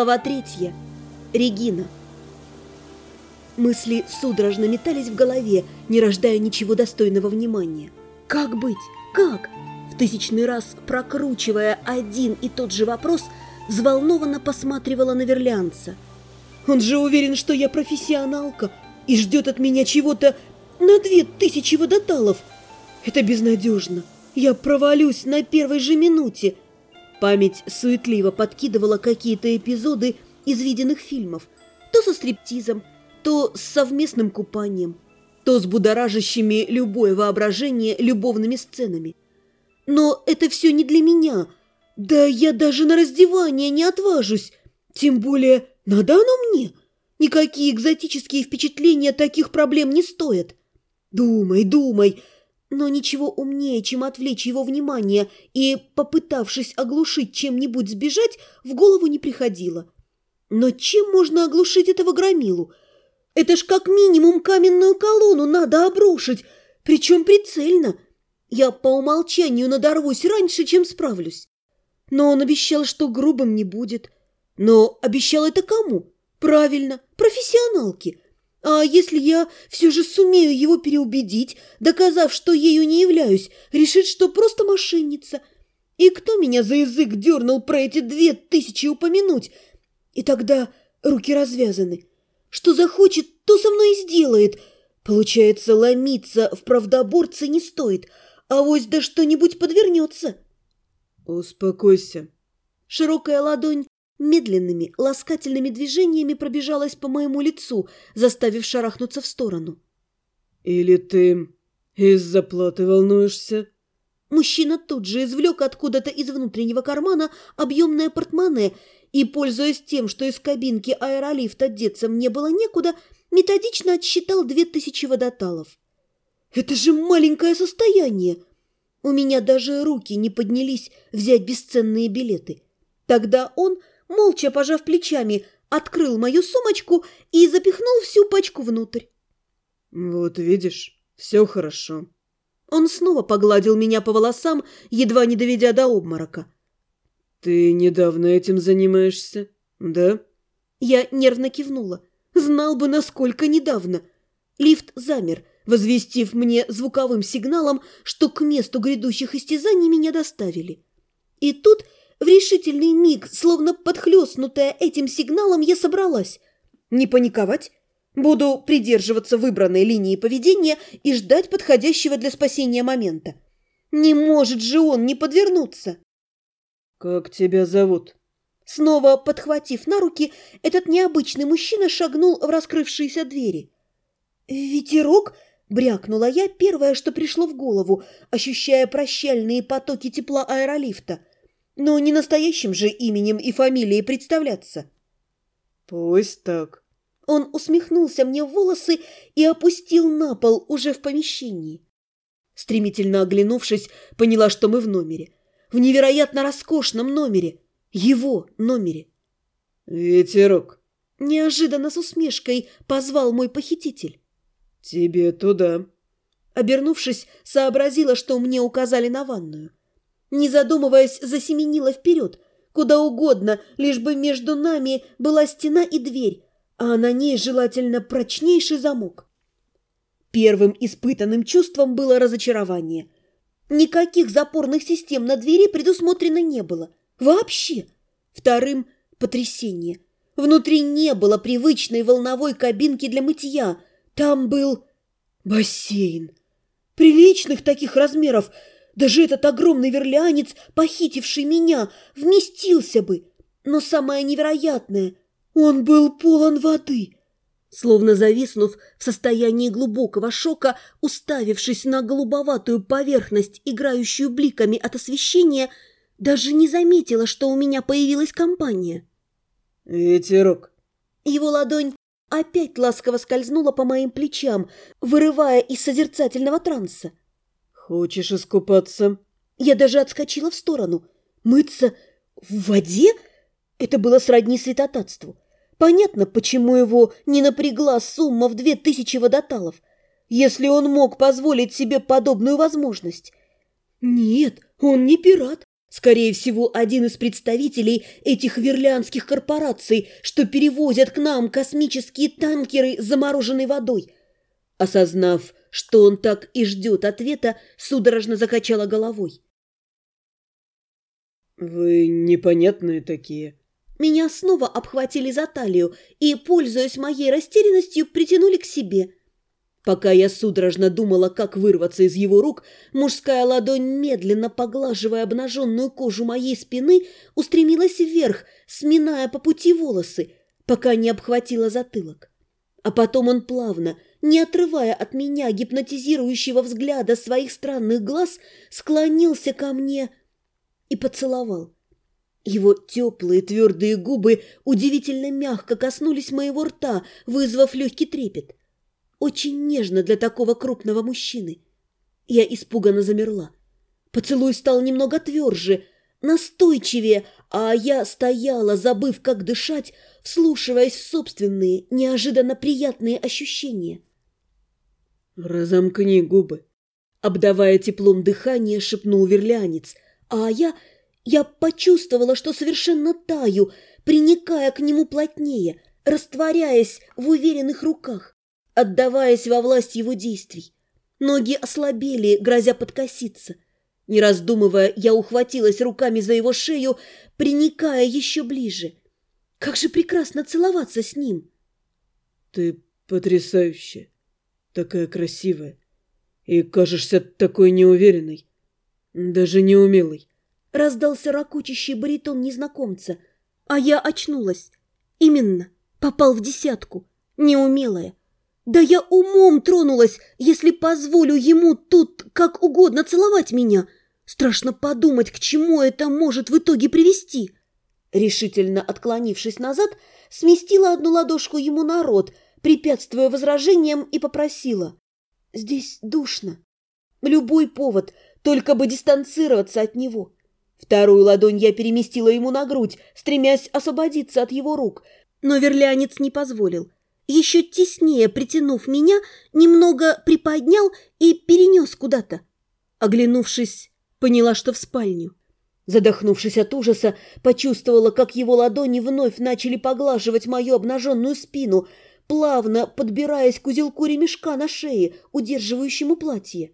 Глава третья. Регина. Мысли судорожно метались в голове, не рождая ничего достойного внимания. Как быть? Как? В тысячный раз прокручивая один и тот же вопрос, взволнованно посматривала на верлянца. Он же уверен, что я профессионалка и ждет от меня чего-то на две тысячи водоталов. Это безнадежно. Я провалюсь на первой же минуте. Память суетливо подкидывала какие-то эпизоды из виденных фильмов. То со стриптизом, то с совместным купанием, то с будоражащими любое воображение любовными сценами. Но это все не для меня. Да я даже на раздевание не отважусь. Тем более, надо оно мне. Никакие экзотические впечатления таких проблем не стоят. Думай, думай, но ничего умнее, чем отвлечь его внимание и, попытавшись оглушить чем-нибудь сбежать, в голову не приходило. Но чем можно оглушить этого громилу? Это ж как минимум каменную колонну надо обрушить, причем прицельно. Я по умолчанию надорвусь раньше, чем справлюсь. Но он обещал, что грубым не будет. Но обещал это кому? Правильно, профессионалке. А если я все же сумею его переубедить, доказав, что ею не являюсь, решит, что просто мошенница? И кто меня за язык дернул про эти две тысячи упомянуть? И тогда руки развязаны. Что захочет, то со мной и сделает. Получается, ломиться в правдоборце не стоит, а вось да что-нибудь подвернется. Успокойся. Широкая ладонь медленными, ласкательными движениями пробежалась по моему лицу, заставив шарахнуться в сторону. «Или ты из-за платы волнуешься?» Мужчина тут же извлек откуда-то из внутреннего кармана объемное портмоне и, пользуясь тем, что из кабинки аэролифта деться мне было некуда, методично отсчитал две тысячи водоталов. «Это же маленькое состояние!» У меня даже руки не поднялись взять бесценные билеты. Тогда он молча пожав плечами, открыл мою сумочку и запихнул всю пачку внутрь. «Вот видишь, все хорошо». Он снова погладил меня по волосам, едва не доведя до обморока. «Ты недавно этим занимаешься, да?» Я нервно кивнула. Знал бы, насколько недавно. Лифт замер, возвестив мне звуковым сигналом, что к месту грядущих истязаний меня доставили. И тут в решительный миг, словно подхлестнутая этим сигналом, я собралась. Не паниковать. Буду придерживаться выбранной линии поведения и ждать подходящего для спасения момента. Не может же он не подвернуться. «Как тебя зовут?» Снова подхватив на руки, этот необычный мужчина шагнул в раскрывшиеся двери. «Ветерок?» – брякнула я первое, что пришло в голову, ощущая прощальные потоки тепла аэролифта – но не настоящим же именем и фамилией представляться. Пусть так. Он усмехнулся мне в волосы и опустил на пол уже в помещении. Стремительно оглянувшись, поняла, что мы в номере. В невероятно роскошном номере. Его номере. «Ветерок!» Неожиданно с усмешкой позвал мой похититель. «Тебе туда!» Обернувшись, сообразила, что мне указали на ванную. Не задумываясь, засеменила вперед, куда угодно, лишь бы между нами была стена и дверь, а на ней желательно прочнейший замок. Первым испытанным чувством было разочарование. Никаких запорных систем на двери предусмотрено не было. Вообще. Вторым – потрясение. Внутри не было привычной волновой кабинки для мытья. Там был бассейн. Приличных таких размеров – даже этот огромный верлянец, похитивший меня, вместился бы. Но самое невероятное, он был полон воды. Словно зависнув в состоянии глубокого шока, уставившись на голубоватую поверхность, играющую бликами от освещения, даже не заметила, что у меня появилась компания. «Ветерок». Его ладонь опять ласково скользнула по моим плечам, вырывая из созерцательного транса. «Хочешь искупаться?» Я даже отскочила в сторону. «Мыться в воде?» Это было сродни святотатству. Понятно, почему его не напрягла сумма в две тысячи водоталов, если он мог позволить себе подобную возможность. Нет, он не пират. Скорее всего, один из представителей этих верлянских корпораций, что перевозят к нам космические танкеры с замороженной водой. Осознав, что он так и ждет ответа, судорожно закачала головой. «Вы непонятные такие». Меня снова обхватили за талию и, пользуясь моей растерянностью, притянули к себе – Пока я судорожно думала, как вырваться из его рук, мужская ладонь, медленно поглаживая обнаженную кожу моей спины, устремилась вверх, сминая по пути волосы, пока не обхватила затылок. А потом он плавно, не отрывая от меня гипнотизирующего взгляда своих странных глаз, склонился ко мне и поцеловал. Его теплые твердые губы удивительно мягко коснулись моего рта, вызвав легкий трепет. Очень нежно для такого крупного мужчины. Я испуганно замерла. Поцелуй стал немного тверже, настойчивее, а я стояла, забыв, как дышать, вслушиваясь в собственные, неожиданно приятные ощущения. «Разомкни губы», — обдавая теплом дыхание, шепнул верлянец, а я... я почувствовала, что совершенно таю, приникая к нему плотнее, растворяясь в уверенных руках отдаваясь во власть его действий. Ноги ослабели, грозя подкоситься. Не раздумывая, я ухватилась руками за его шею, приникая еще ближе. Как же прекрасно целоваться с ним! Ты потрясающая, такая красивая, и кажешься такой неуверенной, даже неумелой. Раздался ракучащий баритон незнакомца, а я очнулась. Именно, попал в десятку, неумелая, да я умом тронулась, если позволю ему тут как угодно целовать меня. Страшно подумать, к чему это может в итоге привести. Решительно отклонившись назад, сместила одну ладошку ему на рот, препятствуя возражениям, и попросила. «Здесь душно. Любой повод, только бы дистанцироваться от него». Вторую ладонь я переместила ему на грудь, стремясь освободиться от его рук, но верлянец не позволил еще теснее притянув меня, немного приподнял и перенес куда-то. Оглянувшись, поняла, что в спальню. Задохнувшись от ужаса, почувствовала, как его ладони вновь начали поглаживать мою обнаженную спину, плавно подбираясь к узелку ремешка на шее, удерживающему платье.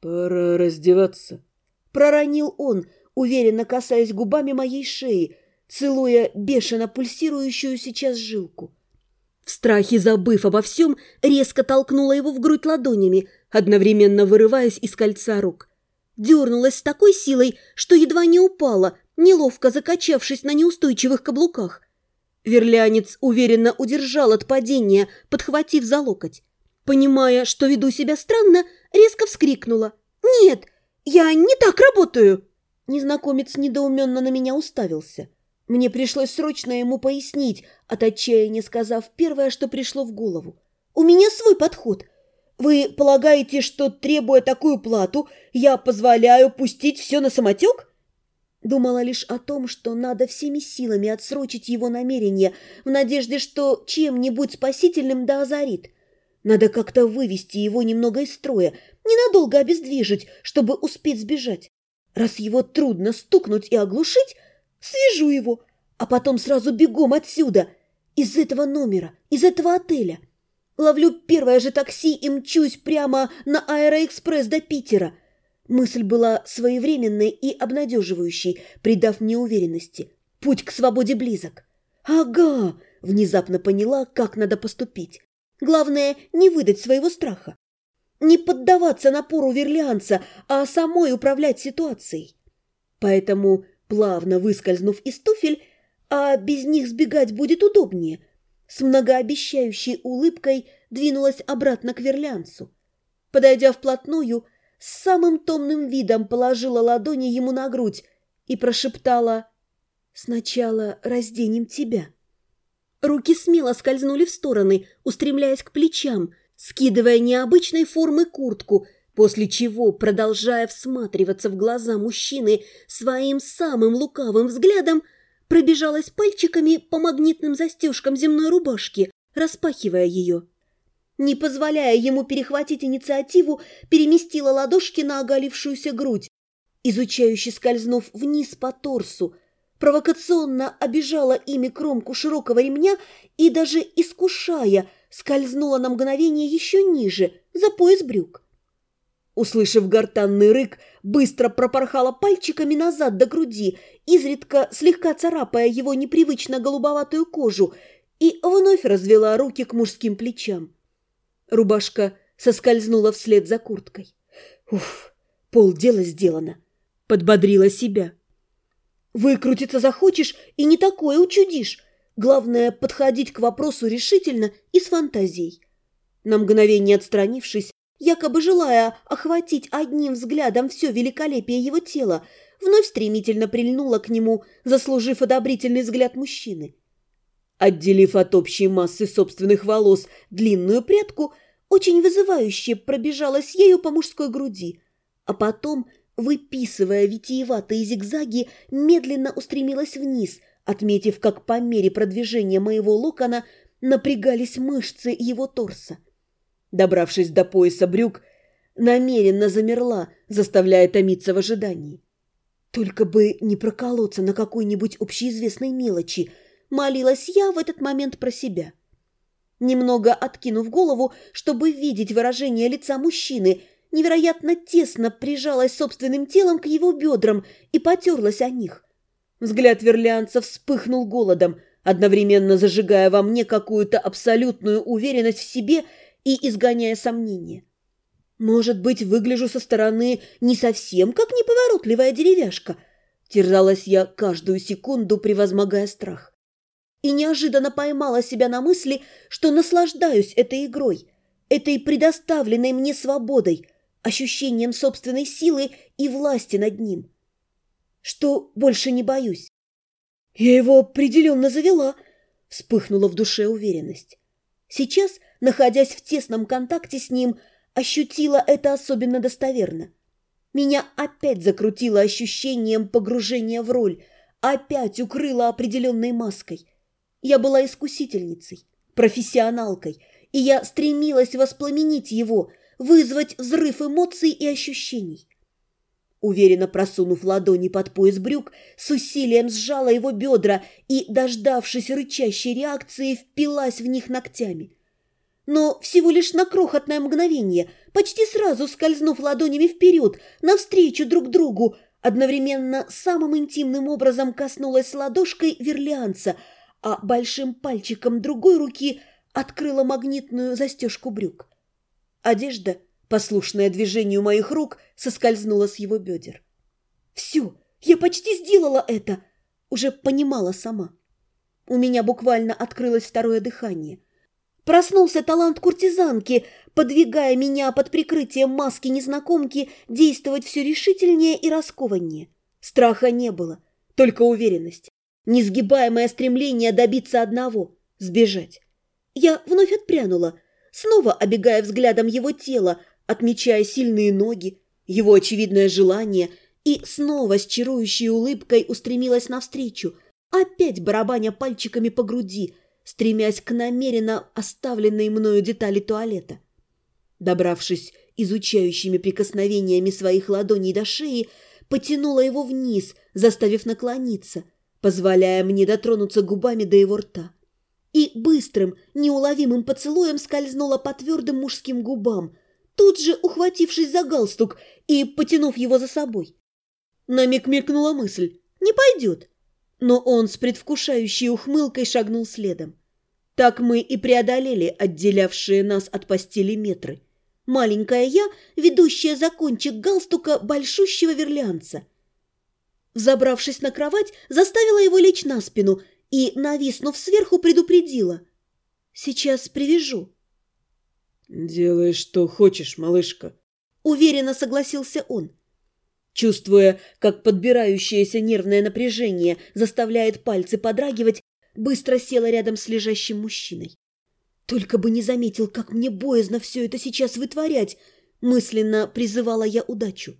«Пора раздеваться», — проронил он, уверенно касаясь губами моей шеи, целуя бешено пульсирующую сейчас жилку. В страхе, забыв обо всем, резко толкнула его в грудь ладонями, одновременно вырываясь из кольца рук. Дернулась с такой силой, что едва не упала, неловко закачавшись на неустойчивых каблуках. Верлянец уверенно удержал от падения, подхватив за локоть. Понимая, что веду себя странно, резко вскрикнула. «Нет, я не так работаю!» Незнакомец недоуменно на меня уставился. Мне пришлось срочно ему пояснить, от отчаяния сказав первое, что пришло в голову. «У меня свой подход. Вы полагаете, что, требуя такую плату, я позволяю пустить все на самотек?» Думала лишь о том, что надо всеми силами отсрочить его намерение, в надежде, что чем-нибудь спасительным да озарит. Надо как-то вывести его немного из строя, ненадолго обездвижить, чтобы успеть сбежать. Раз его трудно стукнуть и оглушить, Свяжу его, а потом сразу бегом отсюда, из этого номера, из этого отеля. Ловлю первое же такси и мчусь прямо на аэроэкспресс до Питера. Мысль была своевременной и обнадеживающей, придав мне уверенности. Путь к свободе близок. Ага, внезапно поняла, как надо поступить. Главное, не выдать своего страха. Не поддаваться напору верлианца, а самой управлять ситуацией. Поэтому плавно выскользнув из туфель, а без них сбегать будет удобнее, с многообещающей улыбкой двинулась обратно к верлянцу. Подойдя вплотную, с самым томным видом положила ладони ему на грудь и прошептала «Сначала разденем тебя». Руки смело скользнули в стороны, устремляясь к плечам, скидывая необычной формы куртку – после чего, продолжая всматриваться в глаза мужчины своим самым лукавым взглядом, пробежалась пальчиками по магнитным застежкам земной рубашки, распахивая ее. Не позволяя ему перехватить инициативу, переместила ладошки на оголившуюся грудь. изучающе скользнув вниз по торсу, провокационно обижала ими кромку широкого ремня и даже искушая, скользнула на мгновение еще ниже, за пояс брюк. Услышав гортанный рык, быстро пропорхала пальчиками назад до груди, изредка слегка царапая его непривычно голубоватую кожу, и вновь развела руки к мужским плечам. Рубашка соскользнула вслед за курткой. Уф, полдела сделано. Подбодрила себя. Выкрутиться захочешь и не такое учудишь. Главное, подходить к вопросу решительно и с фантазией. На мгновение отстранившись, якобы желая охватить одним взглядом все великолепие его тела, вновь стремительно прильнула к нему, заслужив одобрительный взгляд мужчины. Отделив от общей массы собственных волос длинную прядку, очень вызывающе пробежалась ею по мужской груди, а потом, выписывая витиеватые зигзаги, медленно устремилась вниз, отметив, как по мере продвижения моего локона напрягались мышцы его торса. Добравшись до пояса брюк, намеренно замерла, заставляя томиться в ожидании. Только бы не проколоться на какой-нибудь общеизвестной мелочи, молилась я в этот момент про себя. Немного откинув голову, чтобы видеть выражение лица мужчины, невероятно тесно прижалась собственным телом к его бедрам и потерлась о них. Взгляд верлианца вспыхнул голодом, одновременно зажигая во мне какую-то абсолютную уверенность в себе и изгоняя сомнения. Может быть, выгляжу со стороны не совсем как неповоротливая деревяшка. Терзалась я каждую секунду, превозмогая страх. И неожиданно поймала себя на мысли, что наслаждаюсь этой игрой, этой предоставленной мне свободой, ощущением собственной силы и власти над ним. Что больше не боюсь. Я его определенно завела, вспыхнула в душе уверенность. Сейчас, находясь в тесном контакте с ним, ощутила это особенно достоверно. Меня опять закрутило ощущением погружения в роль, опять укрыло определенной маской. Я была искусительницей, профессионалкой, и я стремилась воспламенить его, вызвать взрыв эмоций и ощущений. Уверенно просунув ладони под пояс брюк, с усилием сжала его бедра и, дождавшись рычащей реакции, впилась в них ногтями. Но всего лишь на крохотное мгновение, почти сразу скользнув ладонями вперед, навстречу друг другу, одновременно самым интимным образом коснулась ладошкой верлианца, а большим пальчиком другой руки открыла магнитную застежку брюк. Одежда – послушное движению моих рук, соскользнула с его бедер. «Все, я почти сделала это!» Уже понимала сама. У меня буквально открылось второе дыхание. Проснулся талант куртизанки, подвигая меня под прикрытием маски незнакомки действовать все решительнее и раскованнее. Страха не было, только уверенность. Несгибаемое стремление добиться одного – сбежать. Я вновь отпрянула, снова обегая взглядом его тело, отмечая сильные ноги, его очевидное желание, и снова с чарующей улыбкой устремилась навстречу, опять барабаня пальчиками по груди, стремясь к намеренно оставленной мною детали туалета. Добравшись изучающими прикосновениями своих ладоней до шеи, потянула его вниз, заставив наклониться, позволяя мне дотронуться губами до его рта. И быстрым, неуловимым поцелуем скользнула по твердым мужским губам – тут же ухватившись за галстук и потянув его за собой. На миг мелькнула мысль «не пойдет», но он с предвкушающей ухмылкой шагнул следом. Так мы и преодолели отделявшие нас от постели метры. Маленькая я, ведущая за кончик галстука большущего верлянца. Взобравшись на кровать, заставила его лечь на спину и, нависнув сверху, предупредила. «Сейчас привяжу». «Делай, что хочешь, малышка», — уверенно согласился он. Чувствуя, как подбирающееся нервное напряжение заставляет пальцы подрагивать, быстро села рядом с лежащим мужчиной. «Только бы не заметил, как мне боязно все это сейчас вытворять!» Мысленно призывала я удачу.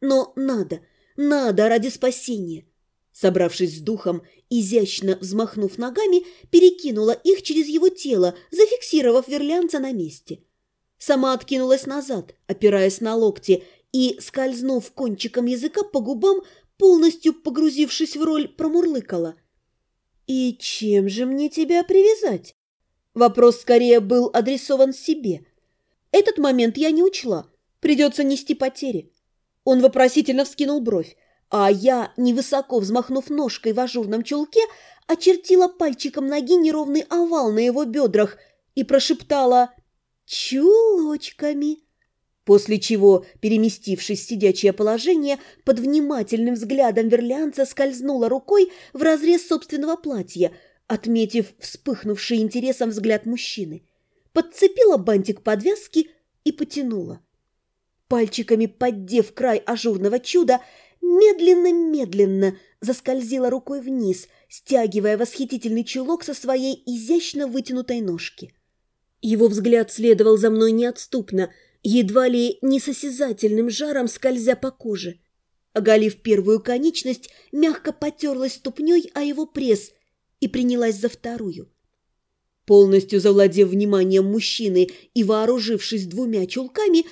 «Но надо, надо ради спасения!» Собравшись с духом, изящно взмахнув ногами, перекинула их через его тело, зафиксировав верлянца на месте. Сама откинулась назад, опираясь на локти, и, скользнув кончиком языка по губам, полностью погрузившись в роль, промурлыкала. «И чем же мне тебя привязать?» Вопрос скорее был адресован себе. Этот момент я не учла. Придется нести потери. Он вопросительно вскинул бровь, а я, невысоко взмахнув ножкой в ажурном чулке, очертила пальчиком ноги неровный овал на его бедрах и прошептала «чулочками». После чего, переместившись в сидячее положение, под внимательным взглядом верлянца скользнула рукой в разрез собственного платья, отметив вспыхнувший интересом взгляд мужчины. Подцепила бантик подвязки и потянула. Пальчиками поддев край ажурного чуда, медленно-медленно заскользила рукой вниз, стягивая восхитительный чулок со своей изящно вытянутой ножки. Его взгляд следовал за мной неотступно – едва ли не с осязательным жаром скользя по коже. Оголив первую конечность, мягко потерлась ступней о его пресс и принялась за вторую. Полностью завладев вниманием мужчины и вооружившись двумя чулками,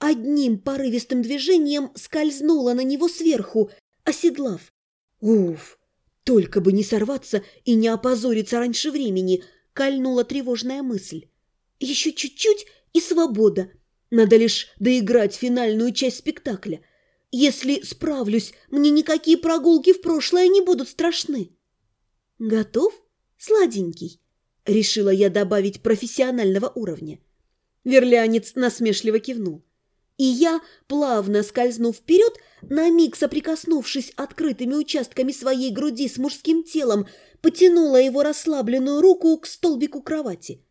одним порывистым движением скользнула на него сверху, оседлав. Уф! Только бы не сорваться и не опозориться раньше времени, кольнула тревожная мысль. Еще чуть-чуть и свобода — надо лишь доиграть финальную часть спектакля. Если справлюсь, мне никакие прогулки в прошлое не будут страшны. Готов, сладенький? Решила я добавить профессионального уровня. Верлянец насмешливо кивнул. И я, плавно скользнув вперед, на миг соприкоснувшись открытыми участками своей груди с мужским телом, потянула его расслабленную руку к столбику кровати.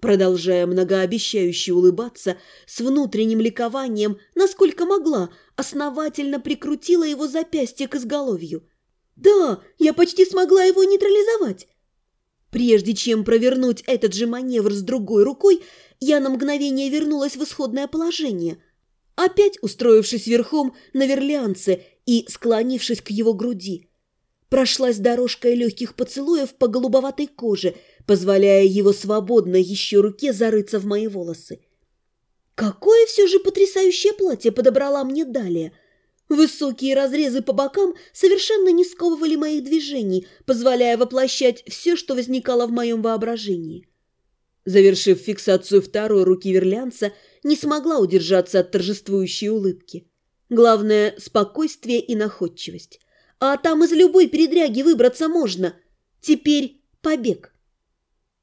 Продолжая многообещающе улыбаться, с внутренним ликованием, насколько могла, основательно прикрутила его запястье к изголовью. «Да, я почти смогла его нейтрализовать!» Прежде чем провернуть этот же маневр с другой рукой, я на мгновение вернулась в исходное положение, опять устроившись верхом на верлианце и склонившись к его груди. Прошлась дорожкой легких поцелуев по голубоватой коже – позволяя его свободно еще руке зарыться в мои волосы. Какое все же потрясающее платье подобрала мне далее. Высокие разрезы по бокам совершенно не сковывали моих движений, позволяя воплощать все, что возникало в моем воображении. Завершив фиксацию второй руки верлянца, не смогла удержаться от торжествующей улыбки. Главное – спокойствие и находчивость. А там из любой передряги выбраться можно. Теперь побег.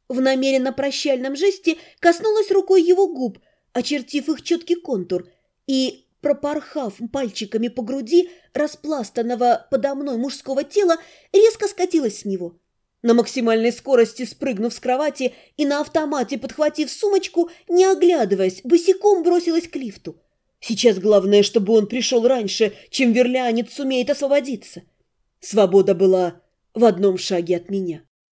В намеренно прощальном жесте коснулась рукой его губ, очертив их четкий контур, и, пропорхав пальчиками по груди распластанного подо мной мужского тела, резко скатилась с него. На максимальной скорости спрыгнув с кровати и на автомате подхватив сумочку, не оглядываясь, босиком бросилась к лифту. Сейчас главное, чтобы он пришел раньше, чем верлянец сумеет освободиться. Свобода была в одном шаге от меня.